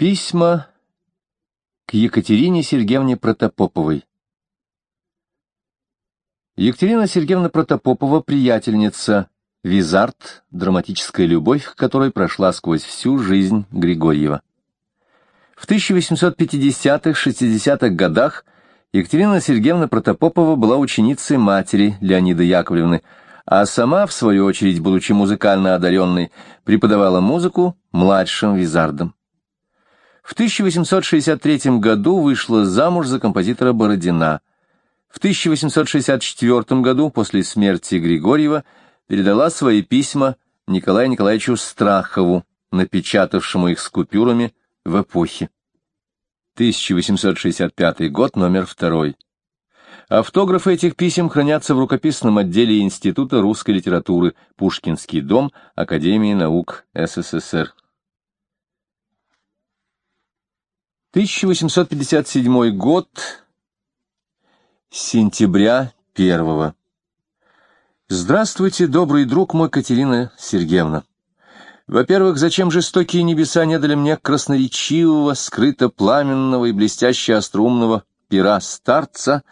Письма к Екатерине Сергеевне Протопоповой Екатерина Сергеевна Протопопова — приятельница, визард, драматическая любовь, которой прошла сквозь всю жизнь Григорьева. В 1850-60-х годах Екатерина Сергеевна Протопопова была ученицей матери Леонида Яковлевны, а сама, в свою очередь, будучи музыкально одаренной, преподавала музыку младшим визардам. В 1863 году вышла замуж за композитора Бородина. В 1864 году, после смерти Григорьева, передала свои письма Николаю Николаевичу Страхову, напечатавшему их с купюрами в эпохе. 1865 год, номер второй. Автографы этих писем хранятся в рукописном отделе Института русской литературы Пушкинский дом Академии наук СССР. 1857 год, сентября первого. Здравствуйте, добрый друг мой, Катерина Сергеевна. Во-первых, зачем жестокие небеса не дали мне красноречивого, скрыто-пламенного и блестяще острумного пера старца,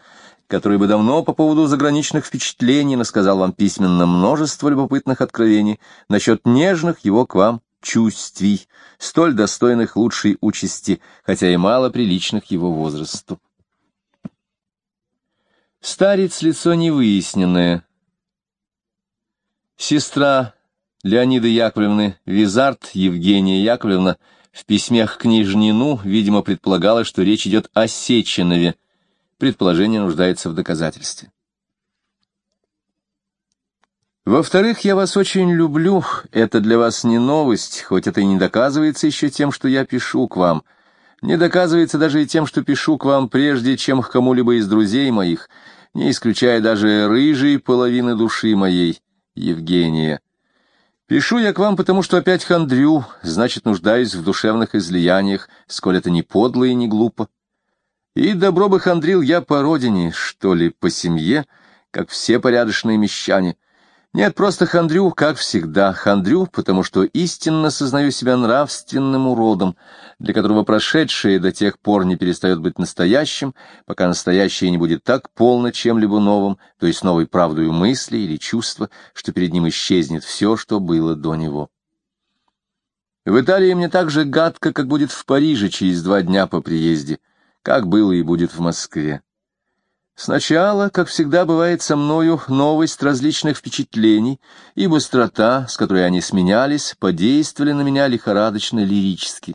который бы давно по поводу заграничных впечатлений насказал вам письменно множество любопытных откровений насчет нежных его к вам чувствий, столь достойных лучшей участи, хотя и мало приличных его возрасту. Старец лицо невыясненное. Сестра Леонида Яковлевны Визард Евгения Яковлевна в письмах к княжнину, видимо, предполагала, что речь идет о Сеченове. Предположение нуждается в доказательстве. Во-вторых, я вас очень люблю, это для вас не новость, хоть это и не доказывается еще тем, что я пишу к вам. Не доказывается даже и тем, что пишу к вам прежде, чем к кому-либо из друзей моих, не исключая даже рыжей половины души моей, Евгения. Пишу я к вам, потому что опять хандрю, значит, нуждаюсь в душевных излияниях, сколь это не подло и не глупо. И добро бы хандрил я по родине, что ли, по семье, как все порядочные мещане — нет, просто хандрю, как всегда, хандрю, потому что истинно сознаю себя нравственным уродом, для которого прошедшее до тех пор не перестает быть настоящим, пока настоящее не будет так полно чем-либо новым, то есть новой правдою мысли или чувства, что перед ним исчезнет все, что было до него. В Италии мне так же гадко, как будет в Париже через два дня по приезде, как было и будет в Москве. Сначала, как всегда бывает со мною, новость различных впечатлений и быстрота, с которой они сменялись, подействовали на меня лихорадочно-лирически.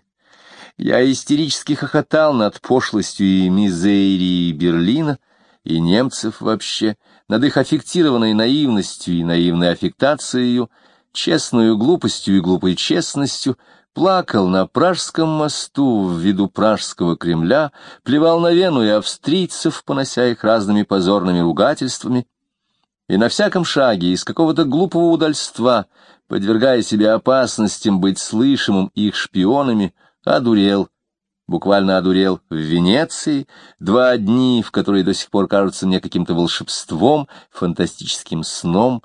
Я истерически хохотал над пошлостью и мизерией Берлина, и немцев вообще, над их аффектированной наивностью и наивной аффектацией, честную глупостью и глупой честностью, плакал на Пражском мосту в виду Пражского Кремля, плевал на Вену и австрийцев, понося их разными позорными ругательствами, и на всяком шаге из какого-то глупого удальства, подвергая себя опасностям быть слышимым их шпионами, одурел, буквально одурел в Венеции, два дни, в которые до сих пор кажутся мне каким-то волшебством, фантастическим сном.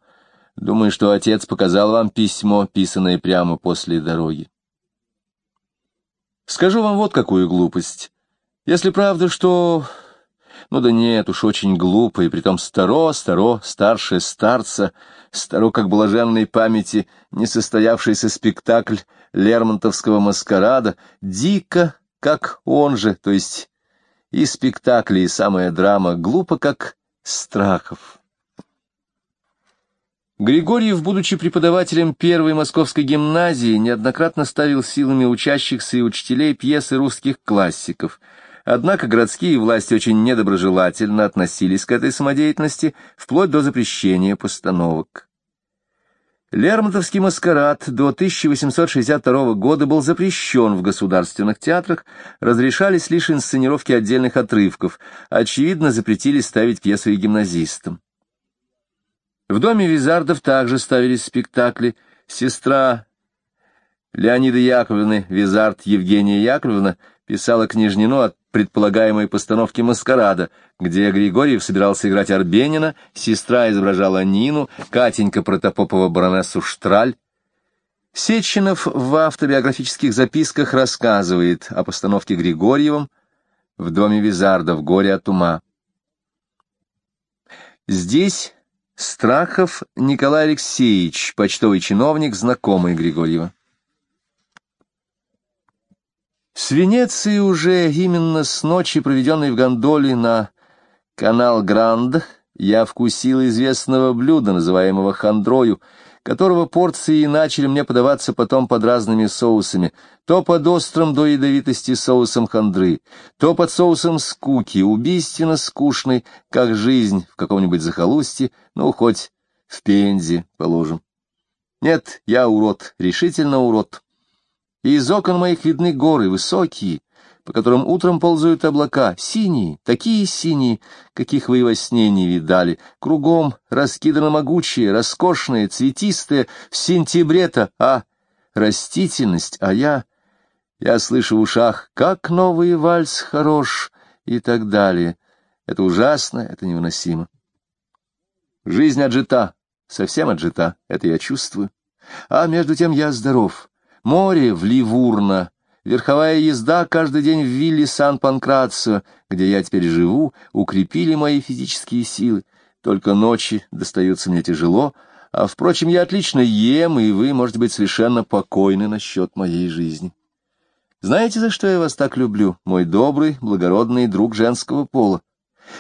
Думаю, что отец показал вам письмо, писанное прямо после дороги. Скажу вам вот какую глупость. Если правда, что... Ну да нет, уж очень глупо, и притом старо, старо, старше старца, старо, как блаженной памяти, несостоявшийся спектакль Лермонтовского маскарада, дико, как он же, то есть и спектакли, и самая драма, глупо, как Страхов. Григорьев, будучи преподавателем первой московской гимназии, неоднократно ставил силами учащихся и учителей пьесы русских классиков. Однако городские власти очень недоброжелательно относились к этой самодеятельности, вплоть до запрещения постановок. Лермонтовский маскарад до 1862 года был запрещен в государственных театрах, разрешались лишь инсценировки отдельных отрывков, очевидно, запретили ставить пьесы и гимназистам. В доме Визардов также ставились спектакли. Сестра Леонида Яковлевны, Визард Евгения Яковлевна, писала княжнину от предполагаемой постановки «Маскарада», где Григорьев собирался играть Арбенина, сестра изображала Нину, Катенька Протопопова баронессу Штраль. Сеченов в автобиографических записках рассказывает о постановке Григорьевым в доме Визарда в горе от ума. Здесь Страхов Николай Алексеевич, почтовый чиновник, знакомый Григорьева. С Венеции уже именно с ночи, проведенной в гондоле на канал Гранд, я вкусил известного блюда, называемого хандрою, которого порции начали мне подаваться потом под разными соусами, то под острым до ядовитости соусом хандры, то под соусом скуки, убийственно скучной, как жизнь в каком-нибудь захолустье, ну, хоть в Пензе, положим. Нет, я урод, решительно урод. из окон моих видны горы, высокие, по которым утром ползают облака, синие, такие синие, каких вы и во сне не видали, кругом раскидано могучее, роскошное, цветистое, в сентябре-то, а растительность, а я... Я слышу в ушах, как новый вальс хорош и так далее. Это ужасно, это невыносимо. Жизнь отжита, совсем отжита, это я чувствую. А между тем я здоров. Море в Ливурно Верховая езда каждый день в вилле Сан-Панкрацио, где я теперь живу, укрепили мои физические силы. Только ночи достаются мне тяжело, а, впрочем, я отлично ем, и вы можете быть совершенно покойны насчет моей жизни. Знаете, за что я вас так люблю, мой добрый, благородный друг женского пола?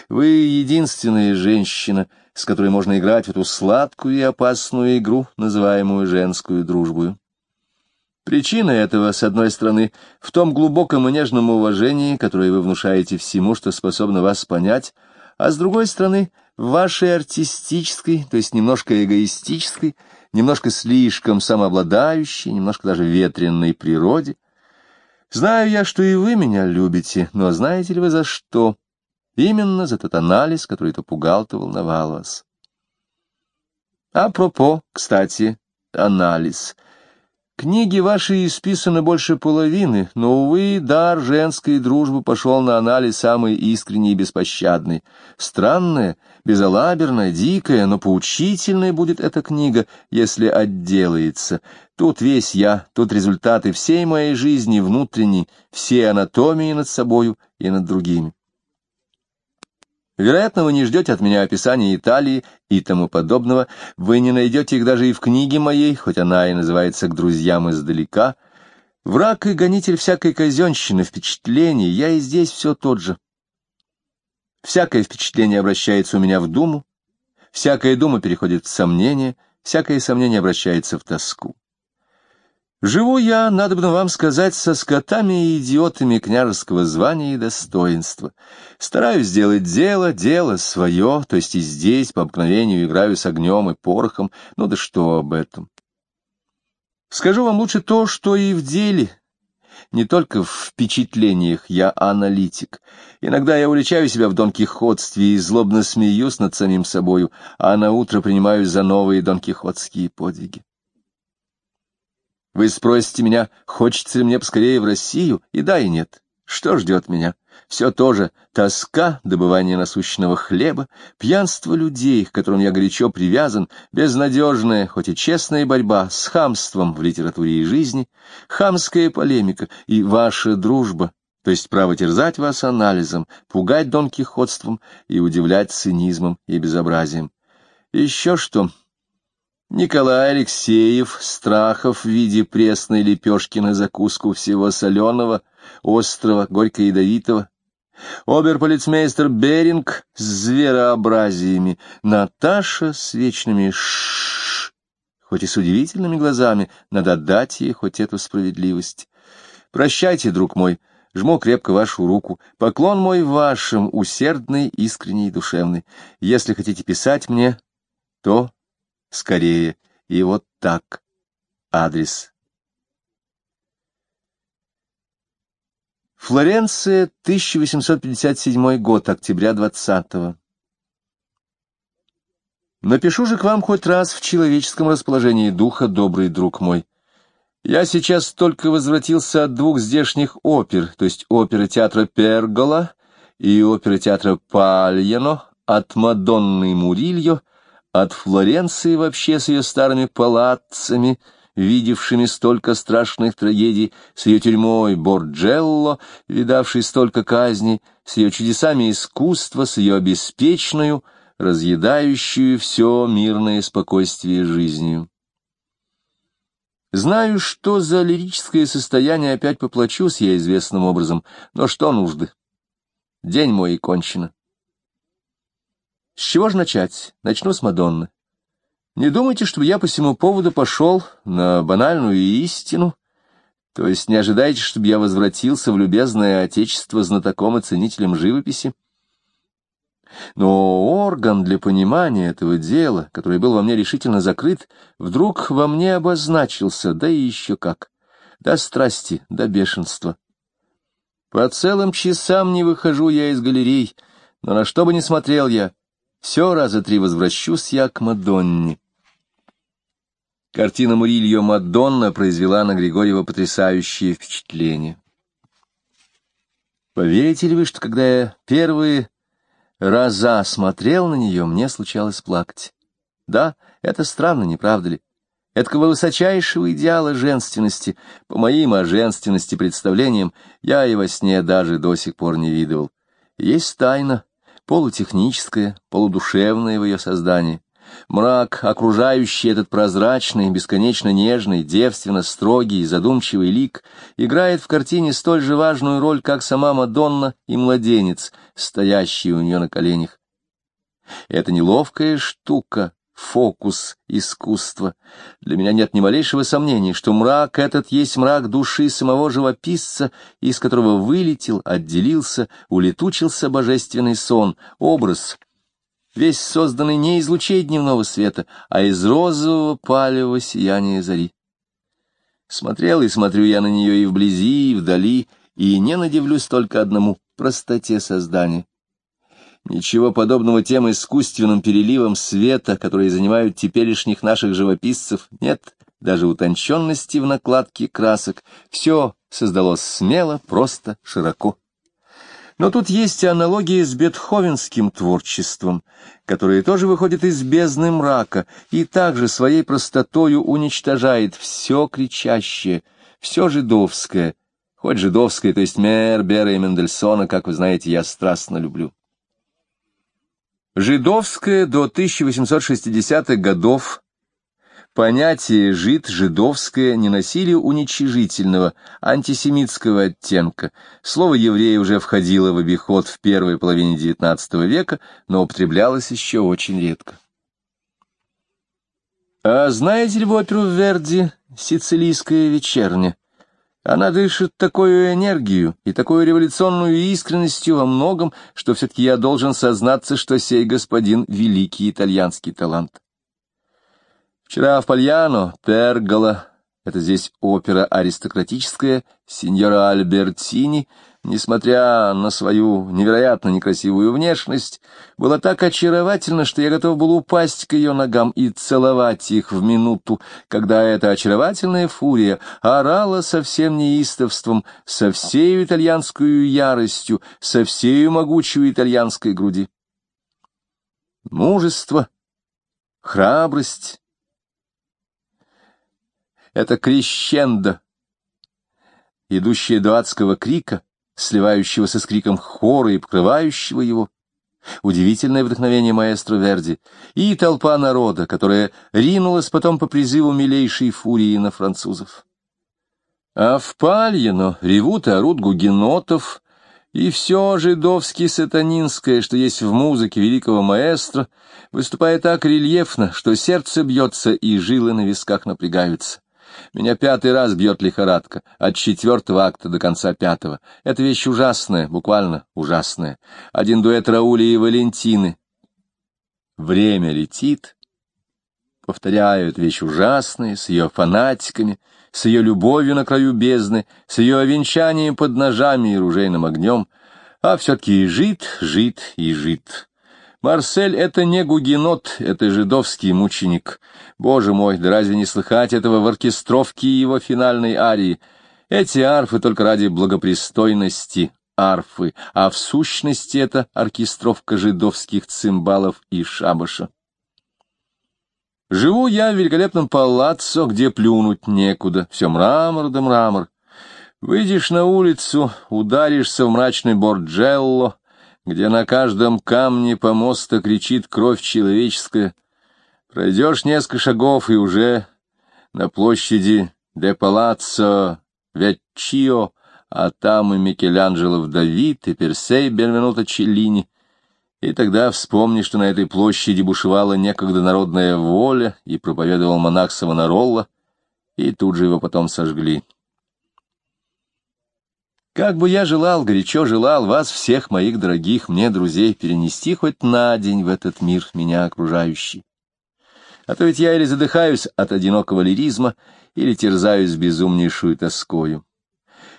Вы единственная женщина, с которой можно играть в эту сладкую и опасную игру, называемую женскую дружбою. Причина этого, с одной стороны, в том глубоком и нежном уважении, которое вы внушаете всему, что способно вас понять, а с другой стороны, в вашей артистической, то есть немножко эгоистической, немножко слишком самообладающей, немножко даже ветренной природе. Знаю я, что и вы меня любите, но знаете ли вы за что? Именно за тот анализ, который то пугал, то волновал вас. Апропо, кстати, анализ — Книги ваши исписаны больше половины, но, увы, дар женской дружбы пошел на анализ самый искренний и беспощадный. Странная, безалаберная, дикая, но поучительная будет эта книга, если отделается. Тут весь я, тут результаты всей моей жизни внутренней, всей анатомии над собою и над другими. Вероятно, вы не ждете от меня описания Италии и тому подобного. Вы не найдете их даже и в книге моей, хоть она и называется «К друзьям издалека». Враг и гонитель всякой казенщины, впечатлений, я и здесь все тот же. Всякое впечатление обращается у меня в думу, всякая дума переходит в сомнение, всякое сомнение обращается в тоску. Живу я, надо бы вам сказать, со скотами и идиотами княжеского звания и достоинства. Стараюсь сделать дело, дело свое, то есть и здесь по обыкновению играю с огнем и порохом, ну да что об этом. Скажу вам лучше то, что и в деле, не только в впечатлениях я аналитик. Иногда я уличаю себя в донкихотстве и злобно смеюсь над самим собою, а на утро принимаюсь за новые донкихотские подвиги. Вы спросите меня, хочется ли мне поскорее в Россию, и да, и нет. Что ждет меня? Все то же тоска, добывание насущного хлеба, пьянство людей, к которым я горячо привязан, безнадежная, хоть и честная борьба с хамством в литературе и жизни, хамская полемика и ваша дружба, то есть право терзать вас анализом, пугать донкихотством и удивлять цинизмом и безобразием. Еще что... Николай Алексеев, Страхов в виде пресной лепешки на закуску всего соленого, острого, горько-ядовитого, оберполицмейстер Беринг с зверообразиями, Наташа с вечными ш хоть и с удивительными глазами, надо отдать ей хоть эту справедливость. Прощайте, друг мой, жму крепко вашу руку, поклон мой вашим, усердный, искренний и душевный. Если хотите писать мне, то скорее. И вот так. Адрес. Флоренция, 1857 год, октября 20 -го. Напишу же к вам хоть раз в человеческом расположении духа, добрый друг мой. Я сейчас только возвратился от двух здешних опер, то есть оперы театра Пергола и оперы театра Пальяно, от Мадонны Мурильо, от Флоренции вообще с ее старыми палаццами, видевшими столько страшных трагедий, с ее тюрьмой Борджелло, видавшей столько казней, с ее чудесами искусства, с ее обеспеченную, разъедающую все мирное спокойствие жизнью. Знаю, что за лирическое состояние опять поплачусь я известным образом, но что нужды? День мой и кончено. С чего же начать? Начну с Мадонны. Не думайте, чтобы я по всему поводу пошел на банальную истину, то есть не ожидайте, чтобы я возвратился в любезное отечество знатоком и ценителем живописи. Но орган для понимания этого дела, который был во мне решительно закрыт, вдруг во мне обозначился, да и еще как, до страсти, до бешенства. По целым часам не выхожу я из галерей, но на что бы ни смотрел я, все раза три возвращусь я к Мадонне. Картина Мурильо «Мадонна» произвела на Григорьева потрясающее впечатление. Поверите ли вы, что когда я первые раза смотрел на нее, мне случалось плакать? Да, это странно, не правда ли? Эткого высочайшего идеала женственности, по моим о женственности представлениям, я и во сне даже до сих пор не видывал. Есть тайна, полутехническая, полудушевная в ее создании. Мрак, окружающий этот прозрачный, бесконечно нежный, девственно строгий, задумчивый лик, играет в картине столь же важную роль, как сама Мадонна и младенец, стоящий у нее на коленях. Это неловкая штука, фокус искусства. Для меня нет ни малейшего сомнения, что мрак этот есть мрак души самого живописца, из которого вылетел, отделился, улетучился божественный сон, образ — весь созданный не из лучей дневного света, а из розового палевого сияния зари. Смотрел и смотрю я на нее и вблизи, и вдали, и не надивлюсь только одному — простоте создания. Ничего подобного тем искусственным переливам света, которые занимают теперешних наших живописцев, нет, даже утонченности в накладке красок. Все создалось смело, просто, широко. Но тут есть аналогии с бетховенским творчеством, которое тоже выходит из бездны мрака и также своей простотою уничтожает все кричащее, все жидовское, хоть жидовское, то есть Мербера и Мендельсона, как вы знаете, я страстно люблю. Жидовское до 1860-х годов Понятие «жид» жидовское не носили уничижительного, антисемитского оттенка. Слово «еврей» уже входило в обиход в первой половине XIX века, но употреблялось еще очень редко. А знаете ли вы оперу Верди «Сицилийская вечерня»? Она дышит такую энергию и такую революционную искренностью во многом, что все-таки я должен сознаться, что сей господин — великий итальянский талант. Вчера в Пальяно, Пергола, это здесь опера аристократическая, сеньора Альбертини, несмотря на свою невероятно некрасивую внешность, была так очаровательна, что я готов был упасть к ее ногам и целовать их в минуту, когда эта очаровательная фурия орала со всем неистовством, со всею итальянскую яростью, со всею могучей итальянской груди. Мужество, храбрость, это крещендо, идущее до адского крика, сливающегося с криком хора и покрывающего его. Удивительное вдохновение маэстро Верди и толпа народа, которая ринулась потом по призыву милейшей фурии на французов. А в Пальино ревут и орут гугенотов, и все жидовски-сатанинское, что есть в музыке великого маэстро, выступает так рельефно, что сердце бьется и жилы на висках напрягаются. Меня пятый раз бьет лихорадка, от четвертого акта до конца пятого. Это вещь ужасная, буквально ужасная. Один дуэт Рауля и Валентины. Время летит. Повторяю, это вещь ужасная, с ее фанатиками, с ее любовью на краю бездны, с ее овенчанием под ножами и ружейным огнем. А все-таки и жит, жит и жит. Марсель — это не гугенот, это жидовский мученик. Боже мой, да разве не слыхать этого в оркестровке его финальной арии? Эти арфы только ради благопристойности арфы, а в сущности это оркестровка жидовских цимбалов и шабаша. Живу я в великолепном палаццо, где плюнуть некуда, все мрамор да мрамор. Выйдешь на улицу, ударишься в мрачный борджелло, где на каждом камне помоста кричит кровь человеческая. Пройдешь несколько шагов и уже на площади де Палаццо Вяччио, а там и Микеланджело Давид, и Персей Бенвенуто Челлини — и тогда вспомни, что на этой площади бушевала некогда народная воля, и проповедовал монах Савонаролла, и тут же его потом сожгли. Как бы я желал, горячо желал вас всех моих дорогих мне друзей перенести хоть на день в этот мир, меня окружающий. А то ведь я или задыхаюсь от одинокого лиризма, или терзаюсь безумнейшую тоскою.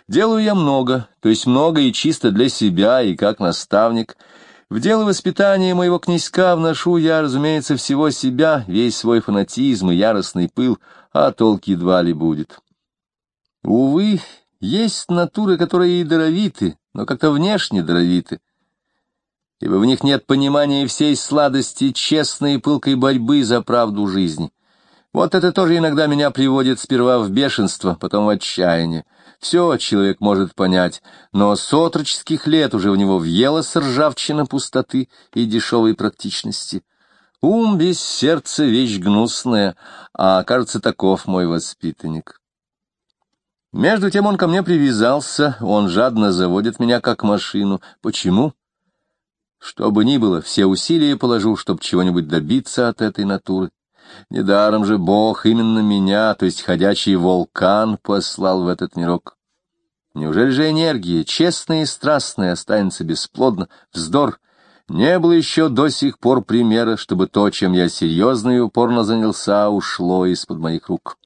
Делаю я много, то есть много и чисто для себя, и как наставник — в дело воспитания моего князька вношу я, разумеется, всего себя, весь свой фанатизм и яростный пыл, а толк едва ли будет. Увы, есть натуры, которые и даровиты, но как-то внешне даровиты, ибо в них нет понимания всей сладости честной и пылкой борьбы за правду жизни. Вот это тоже иногда меня приводит сперва в бешенство, потом в отчаяние. Все человек может понять, но с отроческих лет уже в него въелась ржавчина пустоты и дешевой практичности. Ум без сердца — вещь гнусная, а, кажется, таков мой воспитанник. Между тем он ко мне привязался, он жадно заводит меня как машину. Почему? Что бы ни было, все усилия положу, чтобы чего-нибудь добиться от этой натуры. Недаром же Бог именно меня, то есть ходячий вулкан, послал в этот мирок. Неужели же энергия, честная и страстная, останется бесплодно? Вздор! Не было еще до сих пор примера, чтобы то, чем я серьезно и упорно занялся, ушло из-под моих рук.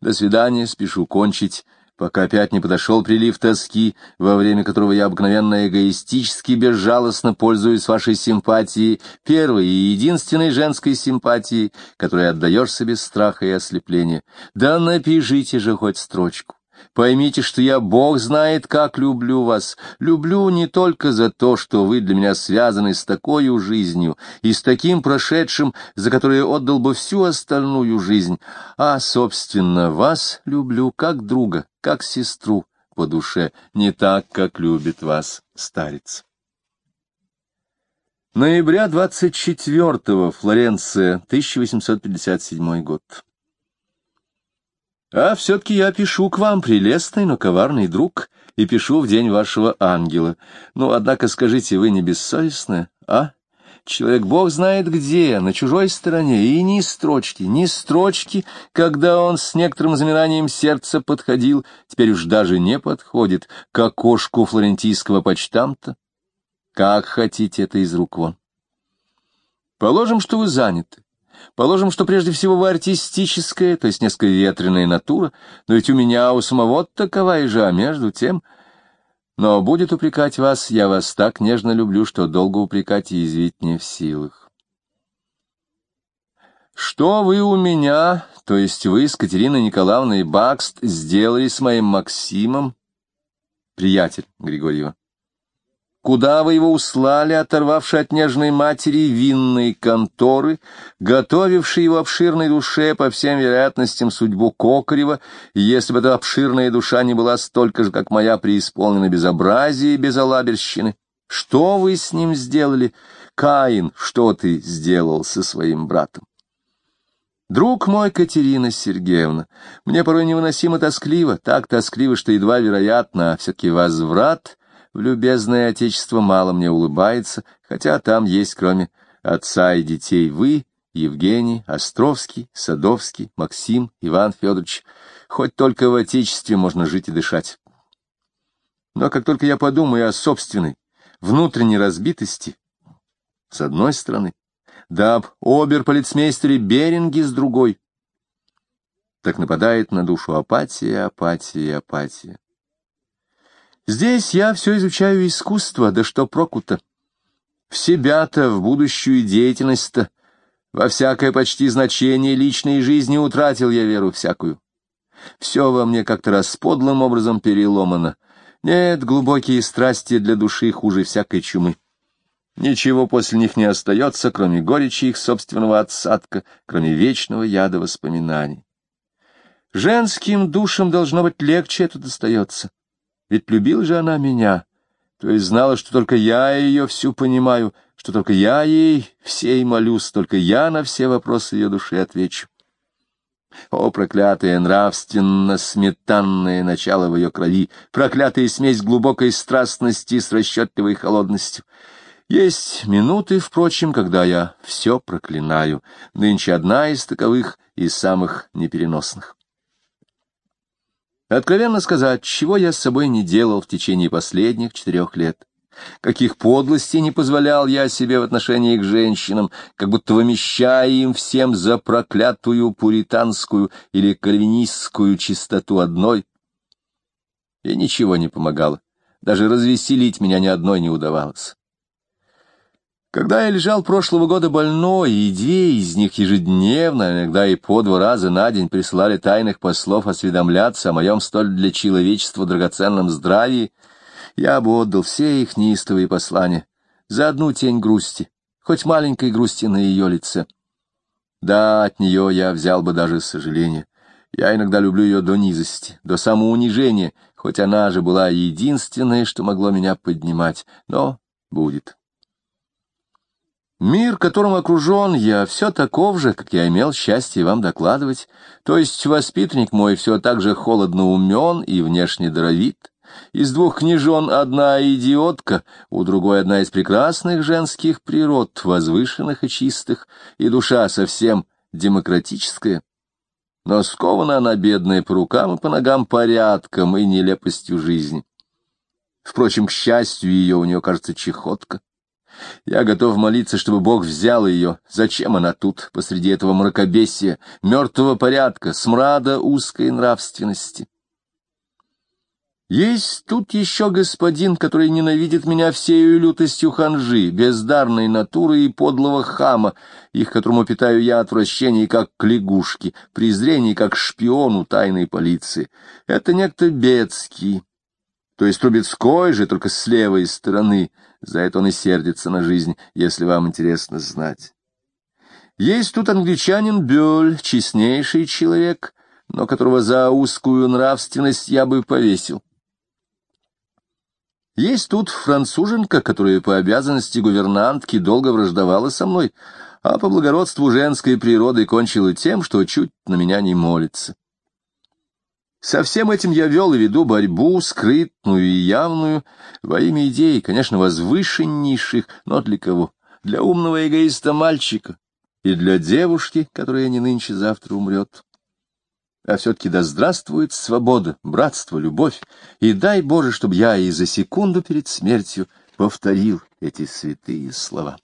До свидания, спешу кончить пока опять не подошел прилив тоски, во время которого я обыкновенно эгоистически безжалостно пользуюсь вашей симпатией, первой и единственной женской симпатией, которой отдаешься без страха и ослепления. Да напишите же хоть строчку. Поймите, что я, Бог знает, как люблю вас. Люблю не только за то, что вы для меня связаны с такой жизнью и с таким прошедшим, за которое отдал бы всю остальную жизнь, а, собственно, вас люблю как друга, как сестру по душе, не так, как любит вас старец. Ноября 24-го, Флоренция, 1857 год. А все-таки я пишу к вам, прелестный, но коварный друг, и пишу в день вашего ангела. Ну, однако, скажите, вы не бессовестны, а? Человек бог знает где, на чужой стороне, и ни строчки, ни строчки, когда он с некоторым замиранием сердца подходил, теперь уж даже не подходит, к окошку флорентийского почтамта. Как хотите это из рук вон. Положим, что вы заняты. Положим, что прежде всего вы артистическая, то есть несколько ветреная натура, но ведь у меня у самого таковая же, а между тем... Но будет упрекать вас, я вас так нежно люблю, что долго упрекать и извить не в силах. Что вы у меня, то есть вы с Катериной Николаевной Бакст, сделали с моим Максимом, приятель Григорьева? Куда вы его услали, оторвавши от нежной матери винной конторы, готовившей его обширной душе, по всем вероятностям, судьбу Кокарева, если бы эта обширная душа не была столько же, как моя, преисполнена безобразия и безалаберщины? Что вы с ним сделали? Каин, что ты сделал со своим братом? Друг мой, Катерина Сергеевна, мне порой невыносимо тоскливо, так тоскливо, что едва вероятно, а все-таки возврат — любезное отечество мало мне улыбается, хотя там есть, кроме отца и детей, вы, Евгений, Островский, Садовский, Максим, Иван Федорович. Хоть только в отечестве можно жить и дышать. Но как только я подумаю о собственной, внутренней разбитости, с одной стороны, да об обер-полицмейстере Беринге с другой, так нападает на душу апатия, апатия, апатия. Здесь я все изучаю искусство, да что прокуто. В себя-то, в будущую деятельность-то, во всякое почти значение личной жизни утратил я веру всякую. Все во мне как-то расподлым образом переломано. Нет, глубокие страсти для души хуже всякой чумы. Ничего после них не остается, кроме горечи их собственного отсадка, кроме вечного яда воспоминаний. Женским душам должно быть легче это достается. Ведь любила же она меня, то есть знала, что только я ее всю понимаю, что только я ей всей молюсь, только я на все вопросы ее души отвечу. О, проклятое нравственно-сметанное начало в ее крови, проклятая смесь глубокой страстности с расчетливой холодностью. Есть минуты, впрочем, когда я все проклинаю, нынче одна из таковых и самых непереносных. Откровенно сказать, чего я с собой не делал в течение последних четырех лет. Каких подлостей не позволял я себе в отношении к женщинам, как будто вымещая им всем за проклятую пуританскую или кальвинистскую чистоту одной. И ничего не помогало, даже развеселить меня ни одной не удавалось. Когда я лежал прошлого года больной, и две из них ежедневно, иногда и по два раза на день присылали тайных послов осведомляться о моем столь для человечества драгоценном здравии, я бы отдал все их неистовые послания за одну тень грусти, хоть маленькой грусти на ее лице. Да, от нее я взял бы даже сожаление. Я иногда люблю ее до низости, до самоунижения, хоть она же была единственное, что могло меня поднимать, но будет. Мир, которым окружен я, все таков же, как я имел счастье вам докладывать, то есть воспитанник мой все так же холодно умен и внешне даровит. Из двух княжон одна идиотка, у другой одна из прекрасных женских природ, возвышенных и чистых, и душа совсем демократическая. Но скована она, бедная, по рукам и по ногам порядком и нелепостью жизни. Впрочем, к счастью ее, у нее, кажется, чехотка. Я готов молиться, чтобы Бог взял ее. Зачем она тут, посреди этого мракобесия, мертвого порядка, смрада узкой нравственности? Есть тут еще господин, который ненавидит меня всею лютостью ханжи, бездарной натуры и подлого хама, их которому питаю я отвращение как к лягушке, презрение как к шпиону тайной полиции. Это некто Бецкий, то есть Трубецкой же, только с левой стороны. За это он и сердится на жизнь, если вам интересно знать. Есть тут англичанин Бёль, честнейший человек, но которого за узкую нравственность я бы повесил. Есть тут француженка, которая по обязанности гувернантки долго враждовала со мной, а по благородству женской природы кончила тем, что чуть на меня не молится. Со всем этим я вел и веду борьбу, скрытную и явную, во имя идей, конечно, возвышеннейших, но для кого? Для умного эгоиста мальчика и для девушки, которая не нынче-завтра умрет. А все-таки да здравствует свобода, братство, любовь, и дай Боже, чтобы я и за секунду перед смертью повторил эти святые слова.